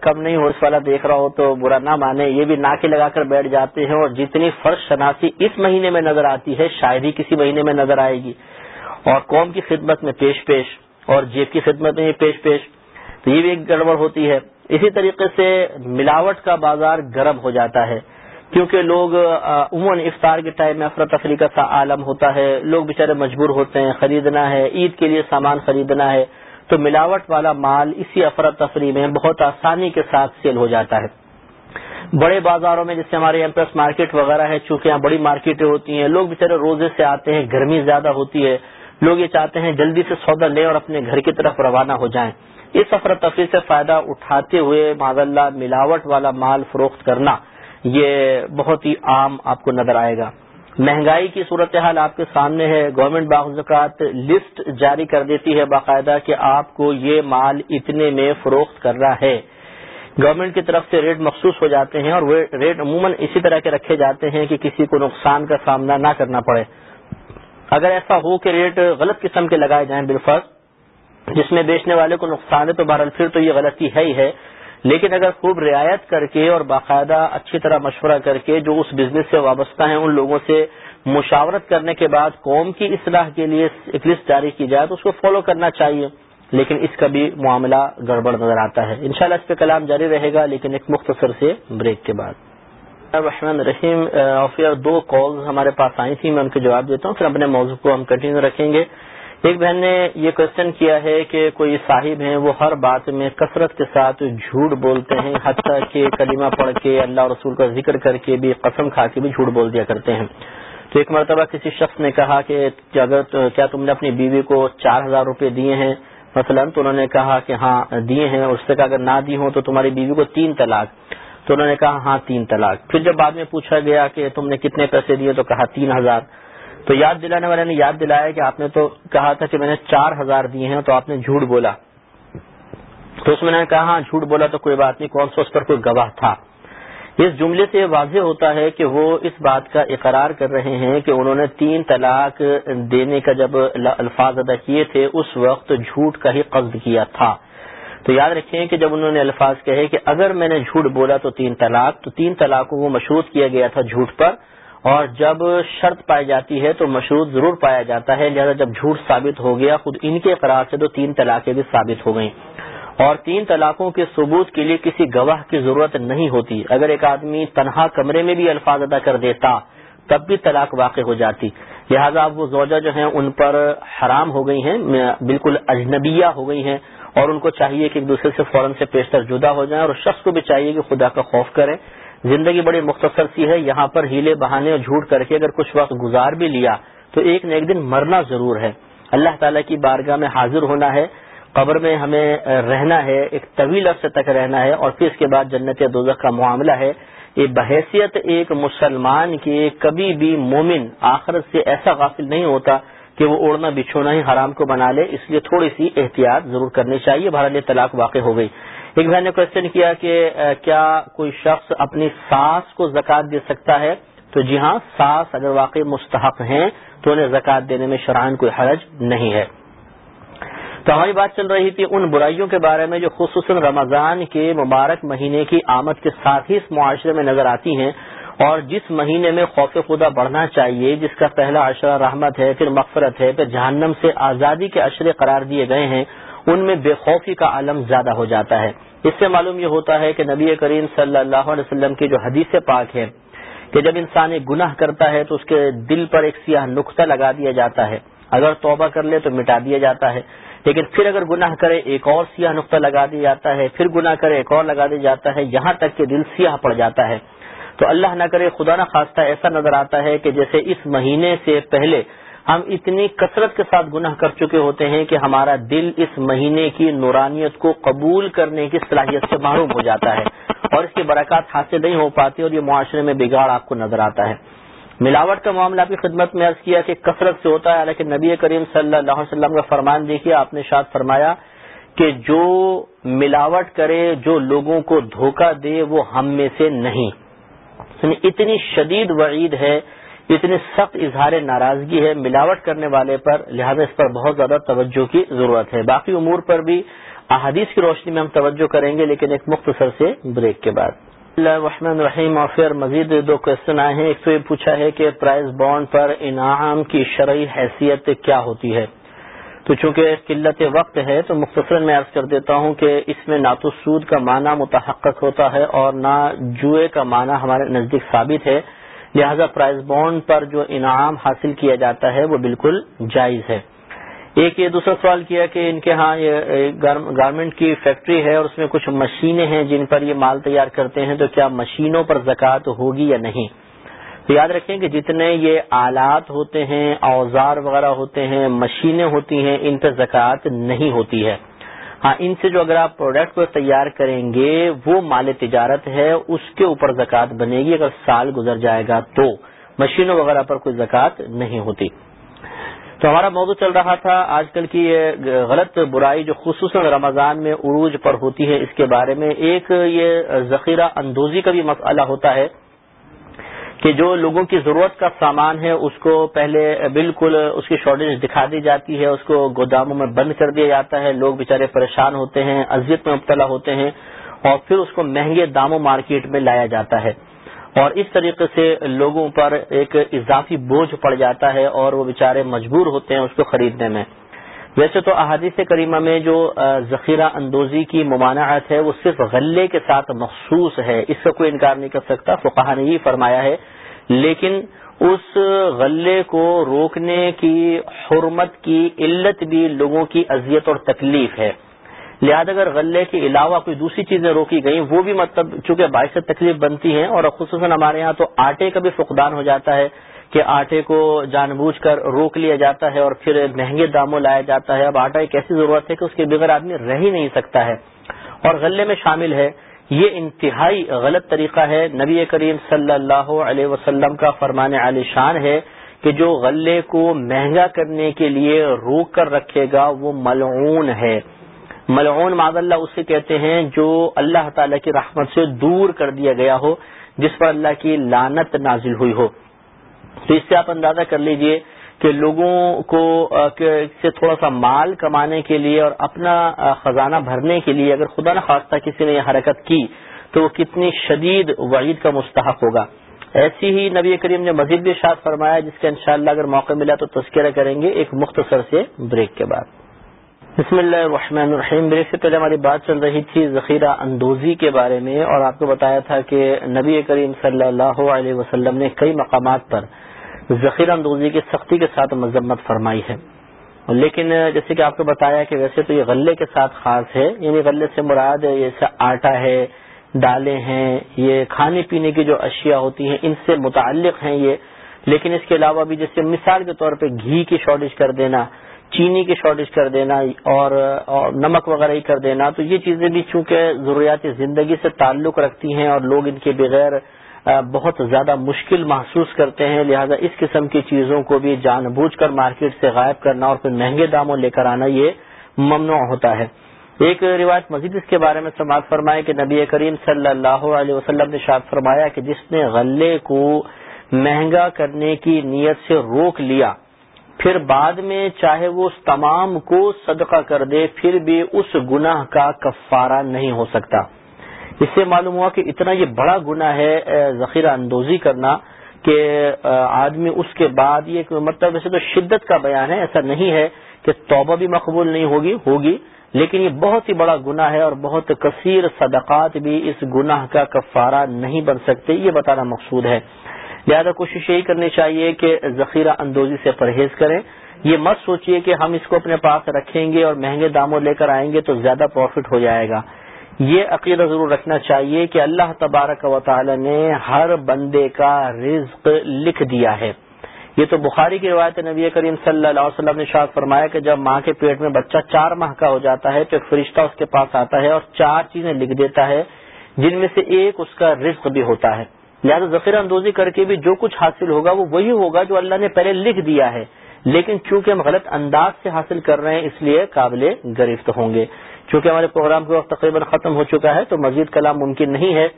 کم نہیں ہو، اس والا دیکھ رہا ہو تو برا نہ مانے۔ یہ بھی ناکے لگا کر بیٹھ جاتے ہیں اور جتنی فرش شناسی اس مہینے میں نظر آتی ہے شاید ہی کسی مہینے میں نظر آئے گی۔ اور قوم کی خدمت میں پیش پیش، اور جیب کی خدمت میں پیش پیش۔ تو یہ بھی ایک گڑبڑ ہوتی ہے۔ اسی طریقے سے ملاوٹ کا بازار گرم ہو جاتا ہے، کیونکہ لوگ عموماً افطار کے ٹائم میں افراتفری کا سا عالم ہوتا ہے۔ لوگ بےچارے مجبور ہوتے ہیں، خریدنا ہے، عید کے لیے سامان خریدنا ہے۔ تو ملاوٹ والا مال اسی افراتفری میں بہت آسانی کے ساتھ سیل ہو جاتا ہے۔ بڑے بازاروں میں جیسے ہمارے ایم مارکیٹ وغیرہ ہے، چونکہ یہاں بڑی مارکیٹیں ہوتی ہیں، لوگ بےچارے روزے سے آتے ہیں، گرمی زیادہ ہوتی ہے۔ لوگ یہ چاہتے ہیں جلدی سے سودا لیں اور اپنے گھر کی طرف روانہ ہو جائیں۔ اس افراتفری سے فائدہ اٹھاتے ہوئے معذ اللہ ملاوٹ والا مال فروخت کرنا یہ بہت ہی عام آپ کو نظر آئے گا۔ مہنگائی کی صورتحال آپ کے سامنے ہے۔ گورنمنٹ باوقات لسٹ جاری کر دیتی ہے باقاعدہ کہ آپ کو یہ مال اتنے میں فروخت کر رہا ہے۔ گورنمنٹ کی طرف سے ریٹ مخصوص ہو جاتے ہیں اور وہ ریٹ عموماً اسی طرح کے رکھے جاتے ہیں کہ کسی کو نقصان کا سامنا نہ کرنا پڑے۔ اگر ایسا ہو کہ ریٹ غلط قسم کے لگائے جائیں بالفرض، جس میں بیچنے والے کو نقصان ہے تو بہرحال پھر تو یہ غلطی ہے ہی ہے۔ لیکن اگر خوب رعایت کر کے اور باقاعدہ اچھی طرح مشورہ کر کے جو اس بزنس سے وابستہ ہیں ان لوگوں سے مشاورت کرنے کے بعد قوم کی اصلاح کے لیے ایک لسٹ جاری کی جائے تو اس کو فالو کرنا چاہیے۔ لیکن اس کا بھی معاملہ گڑبڑ نظر آتا ہے۔ انشاءاللہ اس پہ کلام جاری رہے گا، لیکن ایک مختصر سے بریک کے بعد۔ رحمن رحیم آفیئر دو کالز ہمارے پاس آئی تھی میں ان کے جواب دیتا ہوں، پھر اپنے موضوع کو ہم کنٹینیو رکھیں گے۔ ایک بہن نے یہ کوشچن کیا ہے کہ کوئی صاحب ہیں، وہ ہر بات میں کثرت کے ساتھ جھوٹ بولتے ہیں، حتیٰ کہ کلمہ پڑھ کے اللہ رسول کا ذکر کر کے بھی قسم کھا کے بھی جھوٹ بول دیا کرتے ہیں۔ تو ایک مرتبہ کسی شخص نے کہا کہ اگر کیا تم نے اپنی بیوی کو چار ہزار روپے دیے ہیں؟ مثلا تو انہوں نے کہا کہ ہاں دیے ہیں اس سے کہا اگر نہ دی ہوں تو تمہاری بیوی کو تین طلاق۔ تو انہوں نے کہا ہاں تین طلاق۔ پھر جب بعد میں پوچھا گیا کہ تم نے کتنے پیسے دیے تو کہا تین ہزار۔ تو یاد دلانے والے نے یاد دلایا کہ آپ نے تو کہا تھا کہ میں نے چار ہزار دیے ہیں تو آپ نے جھوٹ بولا۔ تو اس میں نے کہا ہاں جھوٹ بولا تو کوئی بات نہیں، کون سا اس پر کوئی گواہ تھا؟ اس جملے سے واضح ہوتا ہے کہ وہ اس بات کا اقرار کر رہے ہیں کہ انہوں نے تین طلاق دینے کا جب الفاظ ادا کیے تھے، اس وقت جھوٹ کا ہی قصد کیا تھا۔ تو یاد رکھیں کہ جب انہوں نے الفاظ کہے کہ اگر میں نے جھوٹ بولا تو تین طلاق، تو تین طلاقوں کو مشروط کیا گیا تھا جھوٹ پر۔ اور جب شرط پائی جاتی ہے تو مشروط ضرور پایا جاتا ہے، لہٰذا جب جھوٹ ثابت ہو گیا، خود ان کے قرار سے تو تین طلاقیں بھی ثابت ہو گئیں۔ اور تین طلاقوں کے ثبوت کے لیے کسی گواہ کی ضرورت نہیں ہوتی۔ اگر ایک آدمی تنہا کمرے میں بھی الفاظ ادا کر دیتا، تب بھی طلاق واقع ہو جاتی۔ لہٰذا اب وہ زوجہ جو ہیں، ان پر حرام ہو گئی ہیں، بالکل اجنبیہ ہو گئی ہیں۔ اور ان کو چاہیے کہ ایک دوسرے سے فوراً سے پیشتر جدا ہو جائیں، اور شخص کو بھی چاہیے کہ خدا کا خوف کریں زندگی بڑی مختصر سی ہے، یہاں پر ہیلے بہانے اور جھوٹ کر کے اگر کچھ وقت گزار بھی لیا تو ایک نہ ایک دن مرنا ضرور ہے۔ اللہ تعالیٰ کی بارگاہ میں حاضر ہونا ہے، قبر میں ہمیں رہنا ہے، ایک طویل عرصے تک رہنا ہے اور پھر اس کے بعد جنت دوزخ کا معاملہ ہے۔ یہ بحیثیت ایک مسلمان کے کبھی بھی مومن آخرت سے ایسا غافل نہیں ہوتا کہ وہ اوڑنا بچھونا ہی حرام کو بنا لے، اس لیے تھوڑی سی احتیاط ضرور کرنی چاہیے۔ بھارت طلاق واقع ہو گئی۔ ایک بہن نے کوشچن کیا کہ کیا کوئی شخص اپنی ساس کو زکات دے سکتا ہے؟ تو جی ہاں ساس اگر واقعی مستحق ہیں تو انہیں زکات دینے میں شرائن کوئی حرج نہیں ہے۔ تو ہماری بات چل رہی تھی ان برائیوں کے بارے میں جو خصوصاً رمضان کے مبارک مہینے کی آمد کے ساتھ ہی اس معاشرے میں نظر آتی ہیں۔ اور جس مہینے میں خوف خدا بڑھنا چاہیے، جس کا پہلا اشرہ رحمت ہے، پھر مغفرت ہے، پھر جہنم سے آزادی کے اشرے قرار دیے گئے ہیں، ان میں بے خوفی کا عالم زیادہ ہو جاتا ہے۔ اس سے معلوم یہ ہوتا ہے کہ نبی کریم صلی اللہ علیہ وسلم کی جو حدیث پاک ہے کہ جب انسان ایک گناہ کرتا ہے تو اس کے دل پر ایک سیاہ نقطہ لگا دیا جاتا ہے۔ اگر توبہ کر لے تو مٹا دیا جاتا ہے، لیکن پھر اگر گناہ کرے ایک اور سیاہ نقطہ لگا دیا جاتا ہے، پھر گناہ کرے ایک اور لگا دیا جاتا ہے، یہاں تک کہ دل سیاہ پڑ جاتا ہے۔ تو اللہ نہ کرے، خدا نہ خواستہ ایسا نظر آتا ہے کہ جیسے اس مہینے سے پہلے ہم اتنی کثرت کے ساتھ گناہ کر چکے ہوتے ہیں کہ ہمارا دل اس مہینے کی نورانیت کو قبول کرنے کی صلاحیت سے معروم ہو جاتا ہے اور اس کی برکات حاصل نہیں ہو پاتی اور یہ معاشرے میں بگاڑ آپ کو نظر آتا ہے۔ ملاوٹ کا معاملہ بھی خدمت میں عرض کیا کہ کثرت سے ہوتا ہے۔ لیکن نبی کریم صلی اللہ علیہ وسلم کا فرمان دیکھیے، آپ نے شاد فرمایا کہ جو ملاوٹ کرے، جو لوگوں کو دھوکہ دے، وہ ہم میں سے نہیں۔ یعنی اتنی شدید وعید ہے، اتنی سخت اظہار ناراضگی ہے، ملاوٹ کرنے والے پر، لہذا اس پر بہت زیادہ توجہ کی ضرورت ہے۔ باقی امور پر بھی احادیث کی روشنی میں ہم توجہ کریں گے، لیکن ایک مختصر سے بریک کے بعد۔ اللہ الرحمن الرحیم، اور پھر مزید دو کوشچن آئے ہیں۔ ایک تو یہ پوچھا ہے کہ پرائز بانڈ پر انعام کی شرعی حیثیت کیا ہوتی ہے۔ تو چونکہ قلت وقت ہے تو مختصر میں عرض کر دیتا ہوں کہ اس میں نہ تو سود کا معنی متحقق ہوتا ہے اور نہ جوئے کا معنی ہمارے نزدیک ثابت ہے۔ لہذا پرائز بانڈ پر جو انعام حاصل کیا جاتا ہے وہ بالکل جائز ہے۔ ایک یہ دوسرا سوال کیا کہ ان کے ہاں یہ گارمنٹ کی فیکٹری ہے اور اس میں کچھ مشینیں ہیں جن پر یہ مال تیار کرتے ہیں تو کیا مشینوں پر زکوٰۃ ہوگی یا نہیں؟ تو یاد رکھیں کہ جتنے یہ آلات ہوتے ہیں، اوزار وغیرہ ہوتے ہیں، مشینیں ہوتی ہیں، ان پہ زکوٰۃ نہیں ہوتی ہے۔ ہاں ان سے جو اگر آپ پروڈکٹ کو تیار کریں گے، وہ مال تجارت ہے، اس کے اوپر زکوٰۃ بنے گی اگر سال گزر جائے گا تو۔ مشینوں وغیرہ پر کوئی زکوٰۃ نہیں ہوتی۔ تو ہمارا موضوع چل رہا تھا آج کل کی یہ غلط برائی جو خصوصاً رمضان میں عروج پر ہوتی ہے، اس کے بارے میں ایک یہ ذخیرہ اندوزی کا بھی مسئلہ ہوتا ہے۔ کہ جو لوگوں کی ضرورت کا سامان ہے، اس کو پہلے بالکل اس کی شارٹیج دکھا دی جاتی ہے، اس کو گوداموں میں بند کر دیا جاتا ہے۔ لوگ بےچارے پریشان ہوتے ہیں، اذیت میں مبتلا ہوتے ہیں اور پھر اس کو مہنگے داموں مارکیٹ میں لایا جاتا ہے۔ اور اس طریقے سے لوگوں پر ایک اضافی بوجھ پڑ جاتا ہے اور وہ بیچارے مجبور ہوتے ہیں اس کو خریدنے میں۔ ویسے تو احادیث کریمہ میں جو ذخیرہ اندوزی کی ممانعت ہے، وہ صرف غلے کے ساتھ مخصوص ہے، اس سے کوئی انکار نہیں کر سکتا فقہ نے یہ فرمایا ہے۔ لیکن اس غلے کو روکنے کی حرمت کی علت بھی لوگوں کی اذیت اور تکلیف ہے۔ لہٰذا اگر غلے کے علاوہ کوئی دوسری چیزیں روکی گئیں، وہ بھی مطلب چونکہ باعث تکلیف بنتی ہیں اور خصوصاً ہمارے یہاں تو آٹے کا بھی فقدان ہو جاتا ہے۔ کہ آٹے کو جان بوجھ کر روک لیا جاتا ہے اور پھر مہنگے داموں لایا جاتا ہے۔ اب آٹا ایک ایسی ضرورت ہے کہ اس کے بغیر آدمی رہ ہی نہیں سکتا ہے۔ اور غلے میں شامل ہے۔ یہ انتہائی غلط طریقہ ہے۔ نبی کریم صلی اللہ علیہ وسلم کا فرمان عالی شان ہے کہ جو غلے کو مہنگا کرنے کے لیے روک کر رکھے گا، وہ ملعون ہے۔ ملعون معذ اللہ اسے کہتے ہیں جو اللہ تعالی کی رحمت سے دور کر دیا گیا ہو، جس پر اللہ کی لانت نازل ہوئی ہو۔ تو اس سے آپ اندازہ کر لیجیے کہ لوگوں کو سے تھوڑا سا مال کمانے کے لیے اور اپنا خزانہ بھرنے کے لیے اگر خدا نخواستہ کسی نے یہ حرکت کی تو وہ کتنی شدید وعید کا مستحق ہوگا۔ ایسی ہی نبی کریم نے مزید بھی شاد فرمایا جس کا انشاءاللہ اگر موقع ملا تو تذکرہ کریں گے ایک مختصر سے بریک کے بعد۔ بسم اللہ الرحمن الرحیم۔ میرے سے پہلے ہماری بات چل رہی تھی ذخیرہ اندوزی کے بارے میں اور آپ کو بتایا تھا کہ نبی کریم صلی اللہ علیہ وسلم نے کئی مقامات پر ذخیرہ اندوزی کی سختی کے ساتھ مذمت فرمائی ہے۔ لیکن جیسے کہ آپ کو بتایا کہ ویسے تو یہ غلے کے ساتھ خاص ہے یعنی غلے سے مراد جیسے آٹا ہے، دالیں ہیں، یہ کھانے پینے کی جو اشیاء ہوتی ہیں، ان سے متعلق ہیں یہ۔ لیکن اس کے علاوہ بھی جیسے مثال کے طور پہ گھی کی شارٹیج کر دینا چینی کی شارٹیج کر دینا اور نمک وغیرہ ہی کر دینا، تو یہ چیزیں بھی چونکہ ضروریات زندگی سے تعلق رکھتی ہیں اور لوگ ان کے بغیر بہت زیادہ مشکل محسوس کرتے ہیں، لہذا اس قسم کی چیزوں کو بھی جان بوجھ کر مارکیٹ سے غائب کرنا اور پھر مہنگے داموں لے کر آنا یہ ممنوع ہوتا ہے۔ ایک روایت مزید اس کے بارے میں سماعت فرمائے کہ نبی کریم صلی اللہ علیہ وسلم نے شاد فرمایا کہ جس نے غلے کو مہنگا کرنے کی نیت سے روک لیا پھر بعد میں چاہے وہ اس تمام کو صدقہ کر دے، پھر بھی اس گناہ کا کفارہ نہیں ہو سکتا۔ اس سے معلوم ہوا کہ اتنا یہ بڑا گناہ ہے ذخیرہ اندوزی کرنا کہ آدمی اس کے بعد یہ مطلب ویسے تو شدت کا بیان ہے، ایسا نہیں ہے کہ توبہ بھی مقبول نہیں ہوگی ہوگی، لیکن یہ بہت ہی بڑا گناہ ہے اور بہت کثیر صدقات بھی اس گناہ کا کفارہ نہیں بن سکتے، یہ بتانا مقصود ہے۔ لہذا کوشش یہی کرنی چاہیے کہ ذخیرہ اندوزی سے پرہیز کریں۔ یہ مت سوچیے کہ ہم اس کو اپنے پاس رکھیں گے اور مہنگے داموں لے کر آئیں گے تو زیادہ پروفٹ ہو جائے گا۔ یہ عقیدہ ضرور رکھنا چاہیے کہ اللہ تبارک و تعالی نے ہر بندے کا رزق لکھ دیا ہے۔ یہ تو بخاری کی روایت نبی کریم صلی اللہ علیہ وسلم نے شاد فرمایا کہ جب ماں کے پیٹ میں بچہ چار ماہ کا ہو جاتا ہے تو ایک فرشتہ اس کے پاس آتا ہے اور چار چیزیں لکھ دیتا ہے، جن میں سے ایک اس کا رزق بھی ہوتا ہے۔ لہٰذا ذخیرہ اندوزی کر کے بھی جو کچھ حاصل ہوگا وہ وہی ہوگا جو اللہ نے پہلے لکھ دیا ہے۔ لیکن چونکہ ہم غلط انداز سے حاصل کر رہے ہیں، اس لیے قابل گرفت ہوں گے۔ چونکہ ہمارے پروگرام کے وقت تقریباً ختم ہو چکا ہے، تو مزید کلام ممکن نہیں ہے۔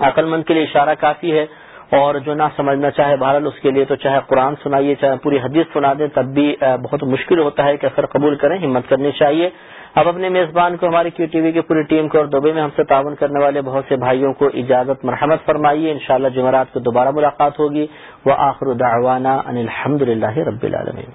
عقل مند کے لیے اشارہ کافی ہے۔ اور جو نہ سمجھنا چاہے بہرحال اس کے لیے تو چاہے قرآن سنائیے، چاہے پوری حدیث سنا دیں، تب بھی بہت مشکل ہوتا ہے کہ اثر قبول کریں، ہمت کرنی چاہیے۔ اب اپنے میزبان کو، ہماری کیو ٹی وی کی پوری ٹیم کو اور دبئی میں ہم سے تعاون کرنے والے بہت سے بھائیوں کو اجازت، مرحمت فرمائیے۔ انشاءاللہ جمعرات کو دوبارہ ملاقات ہوگی۔ وہ آخر دعوانا ان الحمد للہ رب العالمین۔